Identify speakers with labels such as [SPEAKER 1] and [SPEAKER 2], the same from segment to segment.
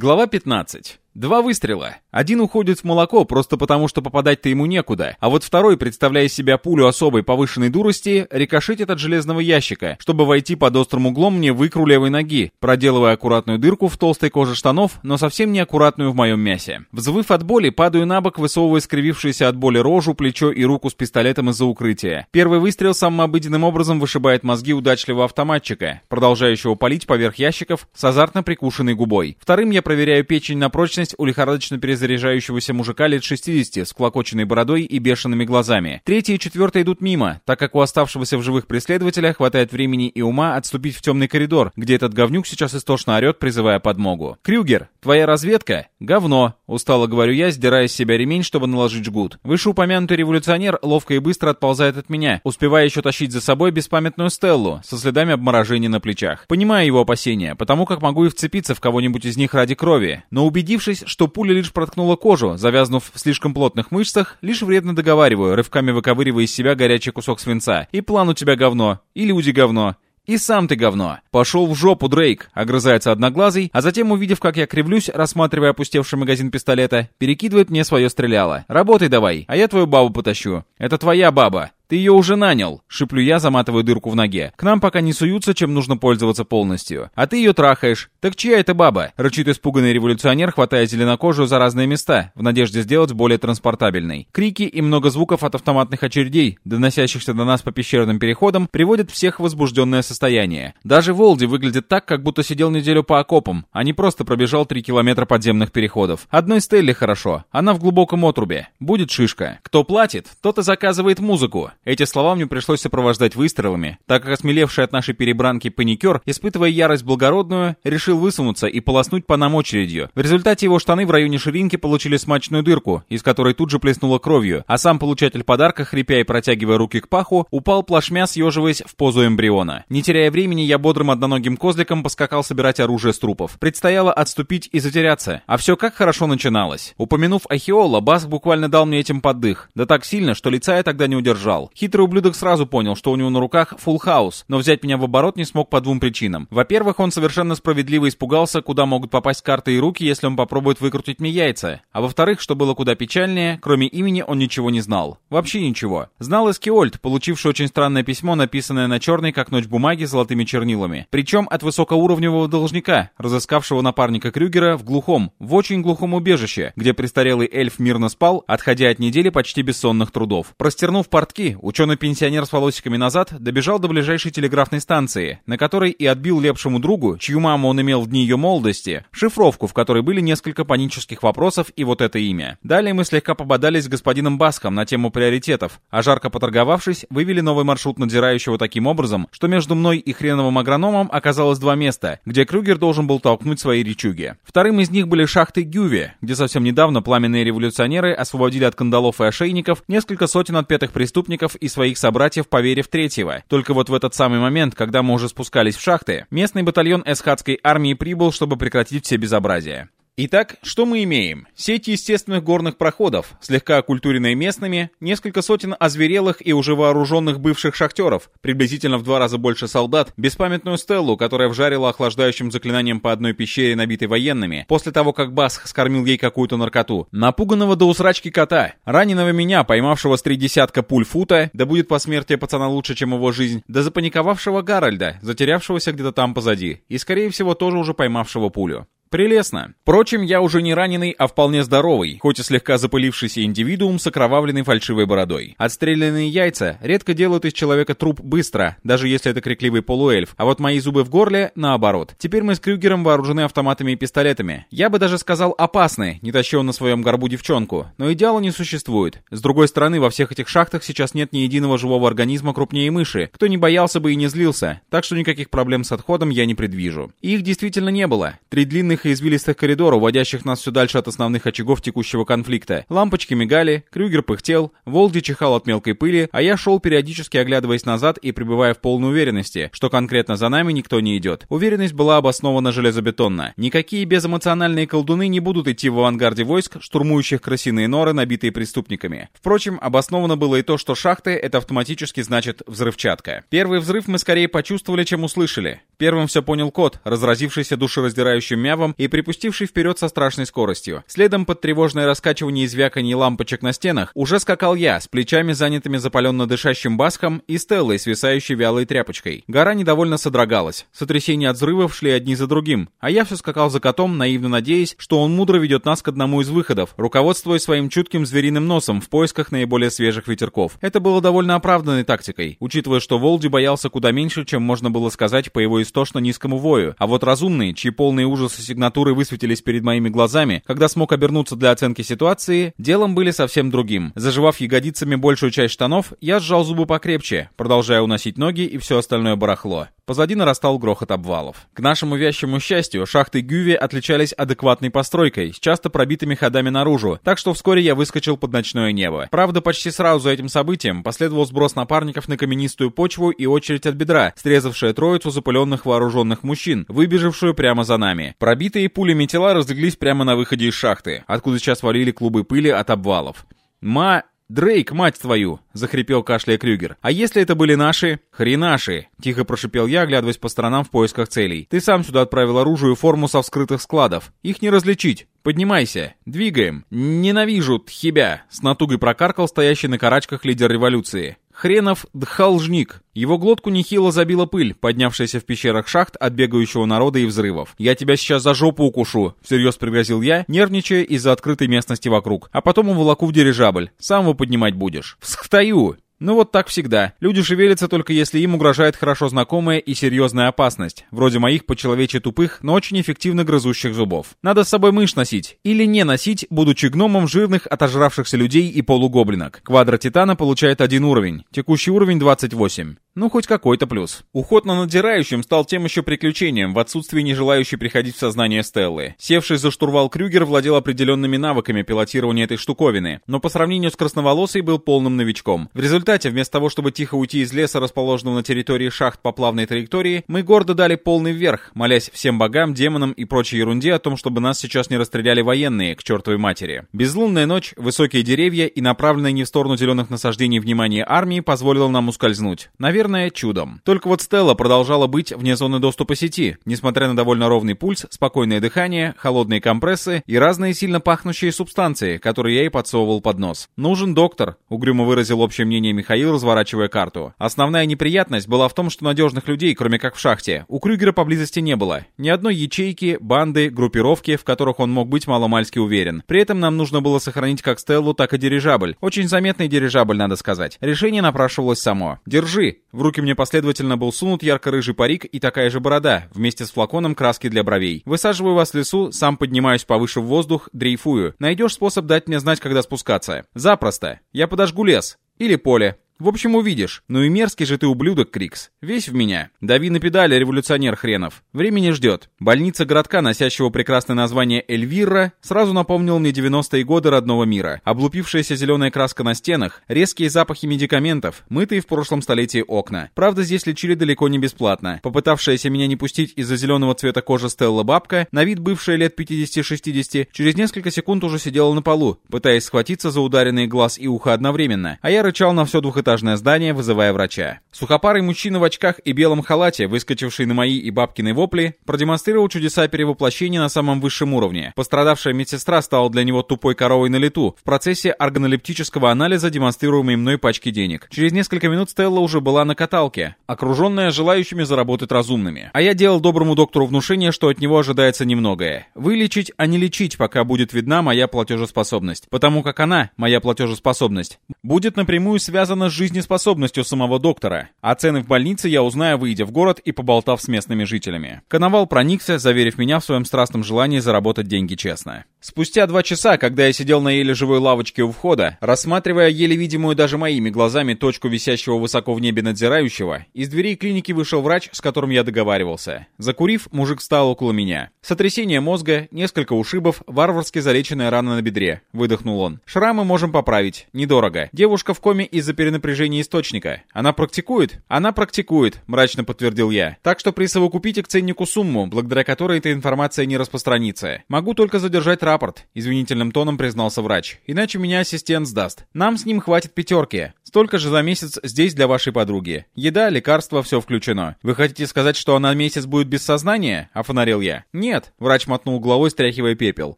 [SPEAKER 1] Глава 15. Два выстрела. Один уходит в молоко, просто потому что попадать-то ему некуда, а вот второй, представляя себя пулю особой повышенной дурости, рикошетит от железного ящика, чтобы войти под острым углом мне в икру левой ноги, проделывая аккуратную дырку в толстой коже штанов, но совсем не аккуратную в моем мясе. Взвыв от боли, падаю на бок, высовывая скривившуюся от боли рожу, плечо и руку с пистолетом из-за укрытия. Первый выстрел самым обыденным образом вышибает мозги удачливого автоматчика, продолжающего палить поверх ящиков с азартно прикушенной губой. Вторым я проверяю печень на прочность у лихорадочно перезаряжающегося мужика лет 60 с клокоченной бородой и бешеные глазами. Третий и четвертый идут мимо, так как у оставшегося в живых преследователя хватает времени и ума отступить в темный коридор, где этот говнюк сейчас истошно орет, призывая подмогу. «Крюгер, твоя разведка? Говно!» Устало говорю я, сдирая с себя ремень, чтобы наложить жгут. Вышеупомянутый революционер ловко и быстро отползает от меня, успевая еще тащить за собой беспамятную Стеллу со следами обморожения на плечах. Понимаю его опасения, потому как могу и вцепиться в кого-нибудь из них ради крови, но убедившись, что пуля лишь проткнула кожу, завязнув в слишком плотных мышцах, лишь вредно договариваю, рывками выковыривая из себя горячий кусок свинца. И план у тебя говно. И люди говно. «И сам ты говно!» «Пошел в жопу, Дрейк!» — огрызается одноглазый, а затем, увидев, как я кривлюсь, рассматривая опустевший магазин пистолета, перекидывает мне свое стреляло. «Работай давай, а я твою бабу потащу». «Это твоя баба!» «Ты ее уже нанял!» — шиплю я, заматываю дырку в ноге. «К нам пока не суются, чем нужно пользоваться полностью. А ты ее трахаешь. Так чья это баба?» — рычит испуганный революционер, хватая зеленокожую за разные места, в надежде сделать более транспортабельной. Крики и много звуков от автоматных очередей, доносящихся до нас по пещерным переходам, приводят всех в возбужденное состояние. Даже Волди выглядит так, как будто сидел неделю по окопам, а не просто пробежал три километра подземных переходов. Одной Стелле хорошо. Она в глубоком отрубе. Будет шишка. Кто платит, тот и заказывает музыку. Эти слова мне пришлось сопровождать выстрелами, так как осмелевший от нашей перебранки паникер, испытывая ярость благородную, решил высунуться и полоснуть по нам очередью. В результате его штаны в районе ширинки получили смачную дырку, из которой тут же плеснуло кровью, а сам получатель подарка, хрипя и протягивая руки к паху, упал плашмя, съеживаясь в позу эмбриона. Не теряя времени, я бодрым одноногим козликом поскакал собирать оружие с трупов. Предстояло отступить и затеряться. А все как хорошо начиналось. Упомянув Ахиола, Баск буквально дал мне этим под дых. Да так сильно, что лица я тогда не удержал. Хитрый ублюдок сразу понял, что у него на руках фулл-хаус, но взять меня в оборот не смог по двум причинам. Во-первых, он совершенно справедливо испугался, куда могут попасть карты и руки, если он попробует выкрутить мне яйца. А во-вторых, что было куда печальнее, кроме имени он ничего не знал. Вообще ничего. Знал Эскиольд, получивший очень странное письмо, написанное на черной, как ночь бумаге, золотыми чернилами. Причем от высокоуровневого должника, разыскавшего напарника Крюгера в глухом, в очень глухом убежище, где престарелый эльф мирно спал, отходя от недели почти бессонных трудов. Простернув портки, Ученый-пенсионер с волосиками назад добежал до ближайшей телеграфной станции, на которой и отбил лепшему другу, чью маму он имел в дни ее молодости, шифровку, в которой были несколько панических вопросов и вот это имя. Далее мы слегка пободались с господином Баском на тему приоритетов, а жарко поторговавшись, вывели новый маршрут надзирающего таким образом, что между мной и хреновым агрономом оказалось два места, где Крюгер должен был толкнуть свои речуги. Вторым из них были шахты Гюви, где совсем недавно пламенные революционеры освободили от кандалов и ошейников несколько сотен отпетых преступников и своих собратьев, поверив третьего. Только вот в этот самый момент, когда мы уже спускались в шахты, местный батальон эсхатской армии прибыл, чтобы прекратить все безобразия. Итак, что мы имеем? Сеть естественных горных проходов, слегка окультуренные местными, несколько сотен озверелых и уже вооруженных бывших шахтеров, приблизительно в два раза больше солдат, беспамятную стеллу, которая вжарила охлаждающим заклинанием по одной пещере, набитой военными, после того, как Басх скормил ей какую-то наркоту, напуганного до усрачки кота, раненого меня, поймавшего с три десятка пуль фута, да будет посмертие пацана лучше, чем его жизнь, да запаниковавшего Гарольда, затерявшегося где-то там позади, и, скорее всего, тоже уже поймавшего пулю. Прелестно. Впрочем, я уже не раненый, а вполне здоровый, хоть и слегка запылившийся индивидуум с окровавленной фальшивой бородой. Отстрелянные яйца редко делают из человека труп быстро, даже если это крикливый полуэльф, а вот мои зубы в горле наоборот. Теперь мы с Крюгером вооружены автоматами и пистолетами. Я бы даже сказал опасны, не тащил на своем горбу девчонку, но идеала не существует. С другой стороны, во всех этих шахтах сейчас нет ни единого живого организма крупнее мыши, кто не боялся бы и не злился, так что никаких проблем с отходом я не предвижу. их действительно не было. Три длинных длинных и извилистых коридоров, уводящих нас все дальше от основных очагов текущего конфликта. Лампочки мигали, Крюгер пыхтел, Волди чихал от мелкой пыли, а я шел периодически оглядываясь назад и пребывая в полной уверенности, что конкретно за нами никто не идет. Уверенность была обоснована железобетонно. Никакие безэмоциональные колдуны не будут идти в авангарде войск, штурмующих крысиные норы, набитые преступниками. Впрочем, обосновано было и то, что шахты — это автоматически значит взрывчатка. Первый взрыв мы скорее почувствовали, чем услышали. Первым все понял кот, разразившийся душераздирающим мявом темпом и припустивший вперед со страшной скоростью. Следом под тревожное раскачивание и звяканье лампочек на стенах уже скакал я, с плечами занятыми запаленно дышащим баском и Стеллой, свисающей вялой тряпочкой. Гора недовольно содрогалась. Сотрясения от взрывов шли одни за другим, а я все скакал за котом, наивно надеясь, что он мудро ведет нас к одному из выходов, руководствуясь своим чутким звериным носом в поисках наиболее свежих ветерков. Это было довольно оправданной тактикой, учитывая, что Волди боялся куда меньше, чем можно было сказать по его истошно низкому вою, а вот разумный, чьи полные ужасы сигнатуры высветились перед моими глазами, когда смог обернуться для оценки ситуации, делом были совсем другим. Заживав ягодицами большую часть штанов, я сжал зубы покрепче, продолжая уносить ноги и все остальное барахло. Позади нарастал грохот обвалов. К нашему вящему счастью, шахты Гюви отличались адекватной постройкой, с часто пробитыми ходами наружу, так что вскоре я выскочил под ночное небо. Правда, почти сразу за этим событием последовал сброс напарников на каменистую почву и очередь от бедра, срезавшая троицу запыленных вооруженных мужчин, выбежавшую прямо за нами. Пробитые пулями тела разлеглись прямо на выходе из шахты, откуда сейчас валили клубы пыли от обвалов. «Ма... Дрейк, мать твою!» — захрипел кашляя Крюгер. «А если это были наши?» «Хренаши!» — тихо прошипел я, оглядываясь по сторонам в поисках целей. «Ты сам сюда отправил оружие и форму со вскрытых складов. Их не различить. «Поднимайся! Двигаем! Ненавижу тхибя!» — с натугой прокаркал стоящий на карачках лидер революции. Хренов дхалжник. Его глотку нехило забила пыль, поднявшаяся в пещерах шахт от бегающего народа и взрывов. «Я тебя сейчас за жопу укушу», — всерьез пригрозил я, нервничая из-за открытой местности вокруг. «А потом уволоку в дирижабль. Сам его поднимать будешь». «Всхтаю!» Ну вот так всегда. Люди шевелятся только если им угрожает хорошо знакомая и серьезная опасность, вроде моих по-человече тупых, но очень эффективно грызущих зубов. Надо с собой мышь носить. Или не носить, будучи гномом жирных, отожравшихся людей и полугоблинок. Квадро Титана получает один уровень. Текущий уровень 28. Ну, хоть какой-то плюс. Уход на надзирающем стал тем еще приключением, в отсутствии не желающей приходить в сознание Стеллы. Севший за штурвал Крюгер владел определенными навыками пилотирования этой штуковины, но по сравнению с красноволосой был полным новичком. В результате, вместо того, чтобы тихо уйти из леса, расположенного на территории шахт по плавной траектории, мы гордо дали полный вверх, молясь всем богам, демонам и прочей ерунде о том, чтобы нас сейчас не расстреляли военные, к чертовой матери. Безлунная ночь, высокие деревья и направленное не в сторону зеленых насаждений внимание армии позволило нам ускользнуть. Наверное, Наверное, чудом. Только вот Стелла продолжала быть вне зоны доступа сети, несмотря на довольно ровный пульс, спокойное дыхание, холодные компрессы и разные сильно пахнущие субстанции, которые я ей подсовывал под нос. «Нужен доктор», — угрюмо выразил общее мнение Михаил, разворачивая карту. Основная неприятность была в том, что надежных людей, кроме как в шахте, у Крюгера поблизости не было. Ни одной ячейки, банды, группировки, в которых он мог быть маломальски уверен. При этом нам нужно было сохранить как Стеллу, так и дирижабль. Очень заметный дирижабль, надо сказать. Решение напрашивалось само. «Держи», в руки мне последовательно был сунут ярко-рыжий парик и такая же борода, вместе с флаконом краски для бровей. Высаживаю вас в лесу, сам поднимаюсь повыше в воздух, дрейфую. Найдешь способ дать мне знать, когда спускаться? Запросто. Я подожгу лес. Или поле. В общем, увидишь. Ну и мерзкий же ты ублюдок, Крикс. Весь в меня. Дави на педали, революционер хренов. Времени ждет. Больница городка, носящего прекрасное название Эльвира, сразу напомнил мне 90-е годы родного мира. Облупившаяся зеленая краска на стенах, резкие запахи медикаментов, мытые в прошлом столетии окна. Правда, здесь лечили далеко не бесплатно. Попытавшаяся меня не пустить из-за зеленого цвета кожи Стелла бабка, на вид бывшая лет 50-60, через несколько секунд уже сидела на полу, пытаясь схватиться за ударенные глаз и ухо одновременно. А я рычал на все двухэтажное двухэтажное здание, вызывая врача. Сухопарый мужчина в очках и белом халате, выскочивший на мои и бабкины вопли, продемонстрировал чудеса перевоплощения на самом высшем уровне. Пострадавшая медсестра стала для него тупой коровой на лету в процессе органолептического анализа демонстрируемой мной пачки денег. Через несколько минут Стелла уже была на каталке, окруженная желающими заработать разумными. А я делал доброму доктору внушение, что от него ожидается немногое. Вылечить, а не лечить, пока будет видна моя платежеспособность. Потому как она, моя платежеспособность, будет напрямую связана с жизнеспособностью самого доктора, а цены в больнице я узнаю, выйдя в город и поболтав с местными жителями. Коновал проникся, заверив меня в своем страстном желании заработать деньги честно. Спустя два часа, когда я сидел на еле живой лавочке у входа, рассматривая еле видимую даже моими глазами точку висящего высоко в небе надзирающего, из дверей клиники вышел врач, с которым я договаривался. Закурив, мужик встал около меня. Сотрясение мозга, несколько ушибов, варварски залеченная рана на бедре. Выдохнул он. Шрамы можем поправить. Недорого. Девушка в коме из-за перенапряжения напряжения источника. Она практикует? Она практикует, мрачно подтвердил я. Так что присовокупите к ценнику сумму, благодаря которой эта информация не распространится. Могу только задержать рапорт», — извинительным тоном признался врач. «Иначе меня ассистент сдаст. Нам с ним хватит пятерки. Столько же за месяц здесь для вашей подруги. Еда, лекарства, все включено. Вы хотите сказать, что она месяц будет без сознания?» — офонарил я. «Нет», — врач мотнул головой, стряхивая пепел.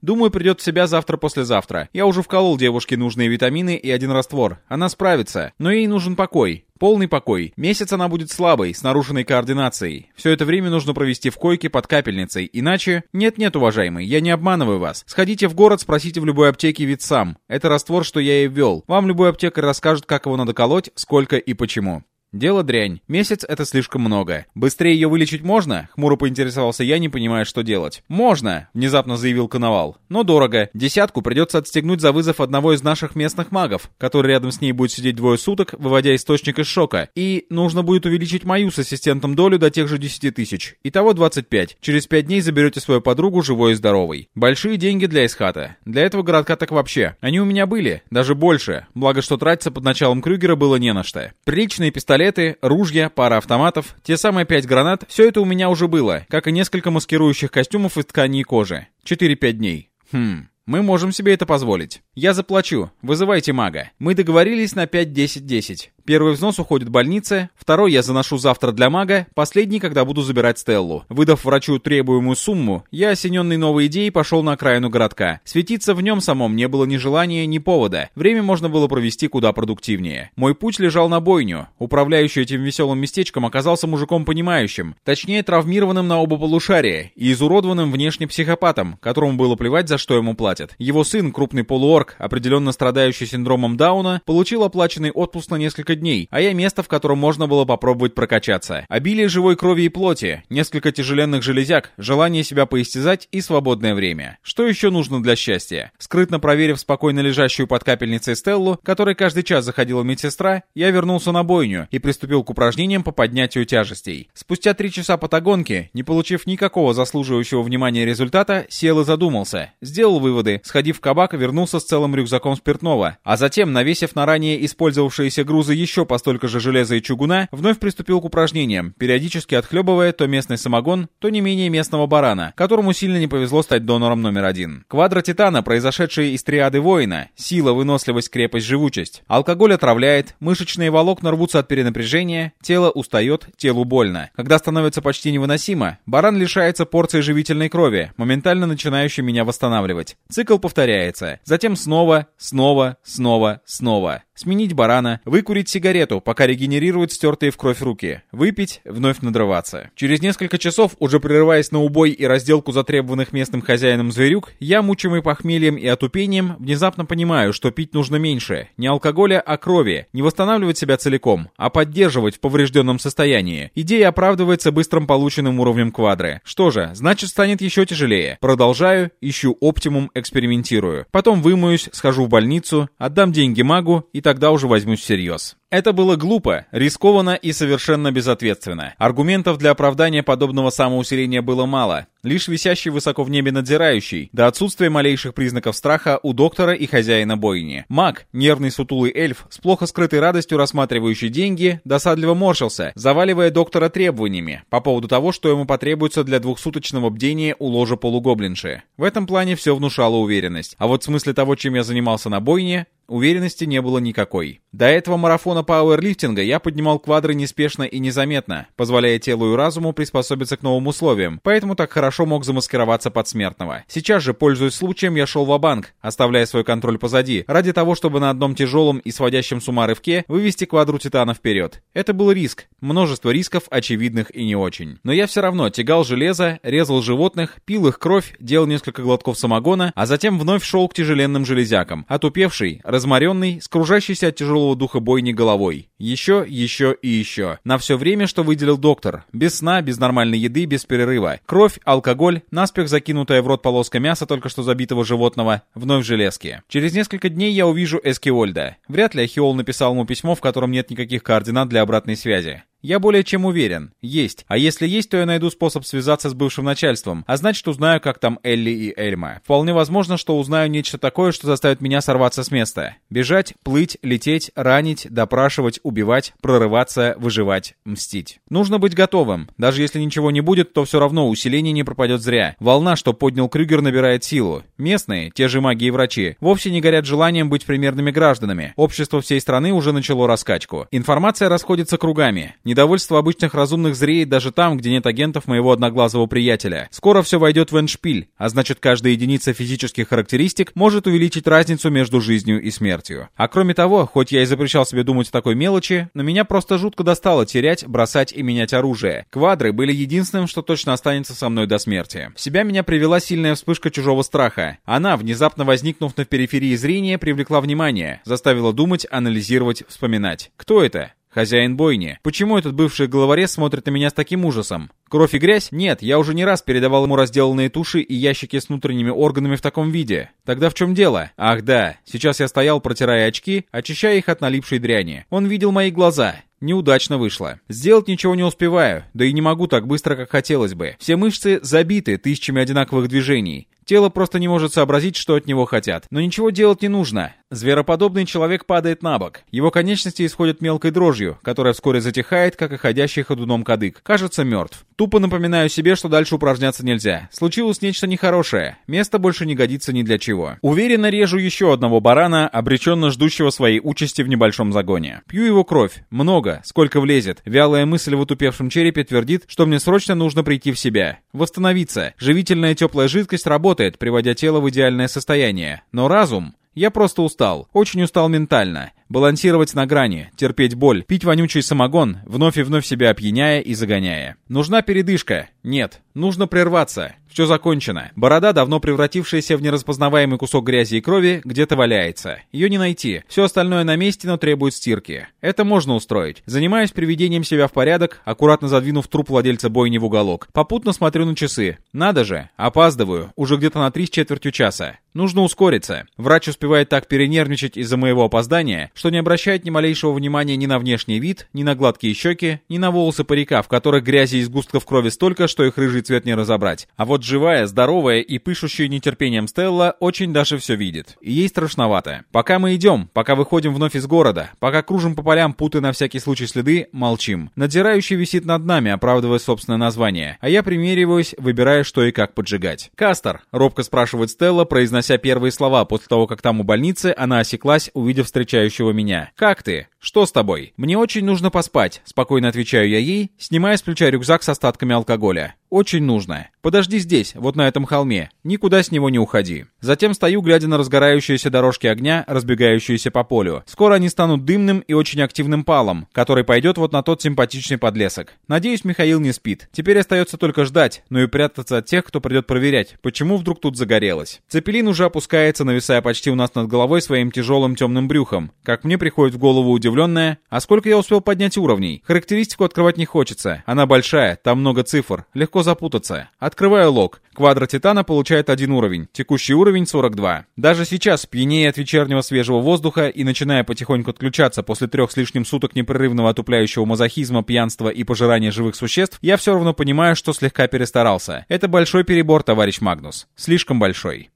[SPEAKER 1] «Думаю, придет в себя завтра-послезавтра. Я уже вколол девушке нужные витамины и один раствор. Она справится. Но ей нужен покой. Полный покой. Месяц она будет слабой, с нарушенной координацией. Все это время нужно провести в койке под капельницей, иначе... Нет-нет, уважаемый, я не обманываю вас. Сходите в город, спросите в любой аптеке вид сам. Это раствор, что я и ввел. Вам любой аптекарь расскажет, как его надо колоть, сколько и почему. Дело дрянь. Месяц — это слишком много. Быстрее ее вылечить можно? Хмуро поинтересовался я, не понимая, что делать. Можно, внезапно заявил Коновал. Но дорого. Десятку придется отстегнуть за вызов одного из наших местных магов, который рядом с ней будет сидеть двое суток, выводя источник из шока. И нужно будет увеличить мою с ассистентом долю до тех же 10 тысяч. Итого 25. Через 5 дней заберете свою подругу живой и здоровой. Большие деньги для Исхата. Для этого городка так вообще. Они у меня были. Даже больше. Благо, что тратиться под началом Крюгера было не на что. Приличные пистолеты пистолеты, ружья, пара автоматов, те самые пять гранат, все это у меня уже было, как и несколько маскирующих костюмов из ткани и кожи. 4-5 дней. Хм, мы можем себе это позволить. Я заплачу. Вызывайте мага. Мы договорились на 5-10-10. Первый взнос уходит больнице, второй я заношу завтра для мага, последний, когда буду забирать Стеллу. Выдав врачу требуемую сумму, я, осененный новой идеей, пошел на окраину городка. Светиться в нем самом не было ни желания, ни повода. Время можно было провести куда продуктивнее. Мой путь лежал на бойню. Управляющий этим веселым местечком оказался мужиком понимающим, точнее травмированным на оба полушария и изуродованным внешне психопатом, которому было плевать, за что ему платят. Его сын, крупный полуорг, определенно страдающий синдромом Дауна, получил оплаченный отпуск на несколько дней, а я место, в котором можно было попробовать прокачаться. Обилие живой крови и плоти, несколько тяжеленных железяк, желание себя поистязать и свободное время. Что еще нужно для счастья? Скрытно проверив спокойно лежащую под капельницей Стеллу, которой каждый час заходила медсестра, я вернулся на бойню и приступил к упражнениям по поднятию тяжестей. Спустя три часа потогонки, не получив никакого заслуживающего внимания результата, сел и задумался. Сделал выводы, сходив в кабак, вернулся с целым рюкзаком спиртного, а затем, навесив на ранее использовавшиеся грузы еще по столько же железа и чугуна, вновь приступил к упражнениям, периодически отхлебывая то местный самогон, то не менее местного барана, которому сильно не повезло стать донором номер один. Квадро Титана, произошедшие из триады воина, сила, выносливость, крепость, живучесть. Алкоголь отравляет, мышечные волокна рвутся от перенапряжения, тело устает, телу больно. Когда становится почти невыносимо, баран лишается порции живительной крови, моментально начинающей меня восстанавливать. Цикл повторяется. Затем снова, снова, снова, снова. Сменить барана, выкурить сигарету, пока регенерируют стертые в кровь руки, выпить, вновь надрываться. Через несколько часов, уже прерываясь на убой и разделку затребованных местным хозяином зверюк, я, мучимый похмельем и отупением, внезапно понимаю, что пить нужно меньше. Не алкоголя, а крови. Не восстанавливать себя целиком, а поддерживать в поврежденном состоянии. Идея оправдывается быстрым полученным уровнем квадры. Что же, значит станет еще тяжелее. Продолжаю, ищу оптимум, экспериментирую. Потом вымоюсь, схожу в больницу, отдам деньги магу и тогда уже возьмусь всерьез. Это было глупо, рискованно и совершенно безответственно. Аргументов для оправдания подобного самоусиления было мало. Лишь висящий высоко в небе надзирающий, до отсутствия малейших признаков страха у доктора и хозяина бойни. Маг, нервный сутулый эльф, с плохо скрытой радостью рассматривающий деньги, досадливо морщился, заваливая доктора требованиями по поводу того, что ему потребуется для двухсуточного бдения у ложа полугоблинши. В этом плане все внушало уверенность. А вот в смысле того, чем я занимался на бойне, Уверенности не было никакой. До этого марафона пауэрлифтинга я поднимал квадры неспешно и незаметно, позволяя телу и разуму приспособиться к новым условиям, поэтому так хорошо мог замаскироваться под смертного. Сейчас же, пользуясь случаем, я шел в банк оставляя свой контроль позади, ради того, чтобы на одном тяжелом и сводящем с ума рывке вывести квадру Титана вперед. Это был риск. Множество рисков, очевидных и не очень. Но я все равно тягал железо, резал животных, пил их кровь, делал несколько глотков самогона, а затем вновь шел к тяжеленным железякам, отупевший, разморенный, скружащийся от тяжелого духа бойни головой. Еще, еще и еще. На все время, что выделил доктор. Без сна, без нормальной еды, без перерыва. Кровь, алкоголь, наспех закинутая в рот полоска мяса только что забитого животного, вновь в железке. Через несколько дней я увижу Эскиольда. Вряд ли Ахиол написал ему письмо, в котором нет никаких координат для обратной связи. Я более чем уверен. Есть. А если есть, то я найду способ связаться с бывшим начальством. А значит, узнаю, как там Элли и Эльма. Вполне возможно, что узнаю нечто такое, что заставит меня сорваться с места. Бежать, плыть, лететь, ранить, допрашивать, убивать, прорываться, выживать, мстить. Нужно быть готовым. Даже если ничего не будет, то все равно усиление не пропадет зря. Волна, что поднял Крюгер, набирает силу. Местные, те же маги и врачи, вовсе не горят желанием быть примерными гражданами. Общество всей страны уже начало раскачку. Информация расходится кругами. Недовольство обычных разумных зреет даже там, где нет агентов моего одноглазого приятеля. Скоро все войдет в эншпиль, а значит каждая единица физических характеристик может увеличить разницу между жизнью и смертью. А кроме того, хоть я и запрещал себе думать о такой мелочи, но меня просто жутко достало терять, бросать и менять оружие. Квадры были единственным, что точно останется со мной до смерти. В себя меня привела сильная вспышка чужого страха. Она, внезапно возникнув на периферии зрения, привлекла внимание, заставила думать, анализировать, вспоминать. Кто это? Хозяин бойни. Почему этот бывший головорез смотрит на меня с таким ужасом? Кровь и грязь? Нет, я уже не раз передавал ему разделанные туши и ящики с внутренними органами в таком виде. Тогда в чем дело? Ах да, сейчас я стоял, протирая очки, очищая их от налипшей дряни. Он видел мои глаза. Неудачно вышло. Сделать ничего не успеваю, да и не могу так быстро, как хотелось бы. Все мышцы забиты тысячами одинаковых движений. Тело просто не может сообразить, что от него хотят. Но ничего делать не нужно. Звероподобный человек падает на бок. Его конечности исходят мелкой дрожью, которая вскоре затихает, как и ходящий ходуном кадык. Кажется, мертв. Тупо напоминаю себе, что дальше упражняться нельзя. Случилось нечто нехорошее. Место больше не годится ни для чего. Уверенно режу еще одного барана, обреченно ждущего своей участи в небольшом загоне. Пью его кровь. Много. Сколько влезет. Вялая мысль в утупевшем черепе твердит, что мне срочно нужно прийти в себя. Восстановиться. Живительная теплая жидкость работает, приводя тело в идеальное состояние. Но разум... Я просто устал. Очень устал ментально. Балансировать на грани, терпеть боль, пить вонючий самогон, вновь и вновь себя опьяняя и загоняя. Нужна передышка? Нет. Нужно прерваться. Все закончено. Борода, давно превратившаяся в нераспознаваемый кусок грязи и крови, где-то валяется. Ее не найти. Все остальное на месте, но требует стирки. Это можно устроить. Занимаюсь приведением себя в порядок, аккуратно задвинув труп владельца бойни в уголок. Попутно смотрю на часы. Надо же, опаздываю. Уже где-то на три с четвертью часа. Нужно ускориться. Врач успевает так перенервничать из-за моего опоздания, что не обращает ни малейшего внимания ни на внешний вид, ни на гладкие щеки, ни на волосы парика, в которых грязи и сгустков крови столько, что их рыжий цвет не разобрать. А вот живая, здоровая и пышущая нетерпением Стелла очень даже все видит. И ей страшновато. Пока мы идем, пока выходим вновь из города, пока кружим по полям, путая на всякий случай следы, молчим. Надзирающий висит над нами, оправдывая собственное название, а я примериваюсь, выбирая, что и как поджигать. «Кастер», — робко спрашивает Стелла, произнося первые слова после того, как там у больницы она осеклась, увидев встречающего меня. «Как ты? Что с тобой?» «Мне очень нужно поспать», — спокойно отвечаю я ей, снимая с плеча рюкзак с остатками алкоголя. «Очень нужно. Подожди здесь, вот на этом холме. Никуда с него не уходи». Затем стою, глядя на разгорающиеся дорожки огня, разбегающиеся по полю. Скоро они станут дымным и очень активным палом, который пойдет вот на тот симпатичный подлесок. Надеюсь, Михаил не спит. Теперь остается только ждать, но и прятаться от тех, кто придет проверять, почему вдруг тут загорелось. Цепелин уже опускается, нависая почти у нас над головой своим тяжелым темным брюхом. Как мне приходит в голову удивленная, а сколько я успел поднять уровней? Характеристику открывать не хочется. Она большая, там много цифр. Легко запутаться. Открываю лог. Квадро Титана получает один уровень. Текущий уровень 42. Даже сейчас, пьянее от вечернего свежего воздуха и начиная потихоньку отключаться после трех с лишним суток непрерывного отупляющего мазохизма, пьянства и пожирания живых существ, я все равно понимаю, что слегка перестарался. Это большой перебор, товарищ Магнус. Слишком большой.